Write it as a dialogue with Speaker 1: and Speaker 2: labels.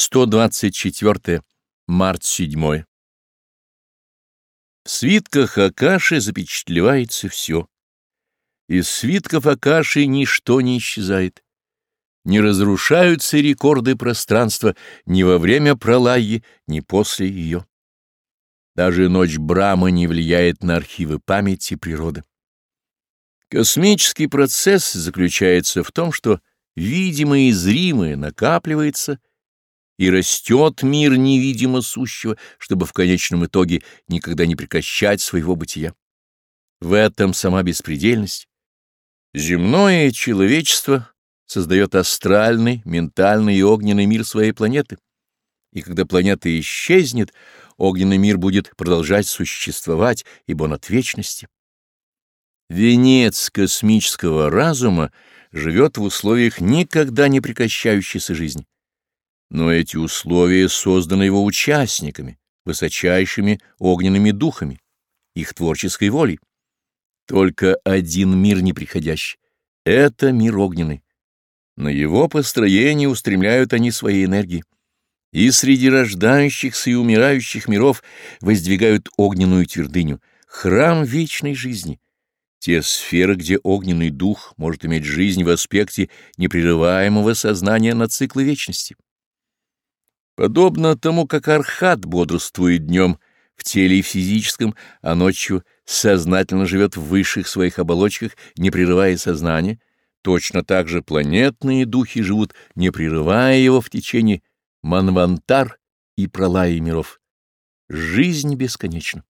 Speaker 1: 124 март 7. В свитках Акаши запечатлевается все. Из свитков Акаши ничто не исчезает. Не разрушаются рекорды пространства ни во время пролаи, ни после ее. Даже ночь Брама не влияет на архивы памяти природы. Космический процесс заключается в том, что видимое и зримое накапливается — и растет мир невидимо сущего, чтобы в конечном итоге никогда не прекращать своего бытия. В этом сама беспредельность. Земное человечество создает астральный, ментальный и огненный мир своей планеты. И когда планета исчезнет, огненный мир будет продолжать существовать, ибо он от вечности. Венец космического разума живет в условиях никогда не прекращающейся жизни но эти условия созданы его участниками, высочайшими огненными духами, их творческой волей. Только один мир неприходящий — это мир огненный. На его построение устремляют они свои энергии. И среди рождающихся и умирающих миров воздвигают огненную твердыню, храм вечной жизни — те сферы, где огненный дух может иметь жизнь в аспекте непрерываемого сознания на циклы вечности. Подобно тому, как Архат бодрствует днем в теле физическом, а ночью сознательно живет в высших своих оболочках, не прерывая сознание, точно так же планетные духи живут, не прерывая его в течение манвантар и пролая миров. Жизнь бесконечна.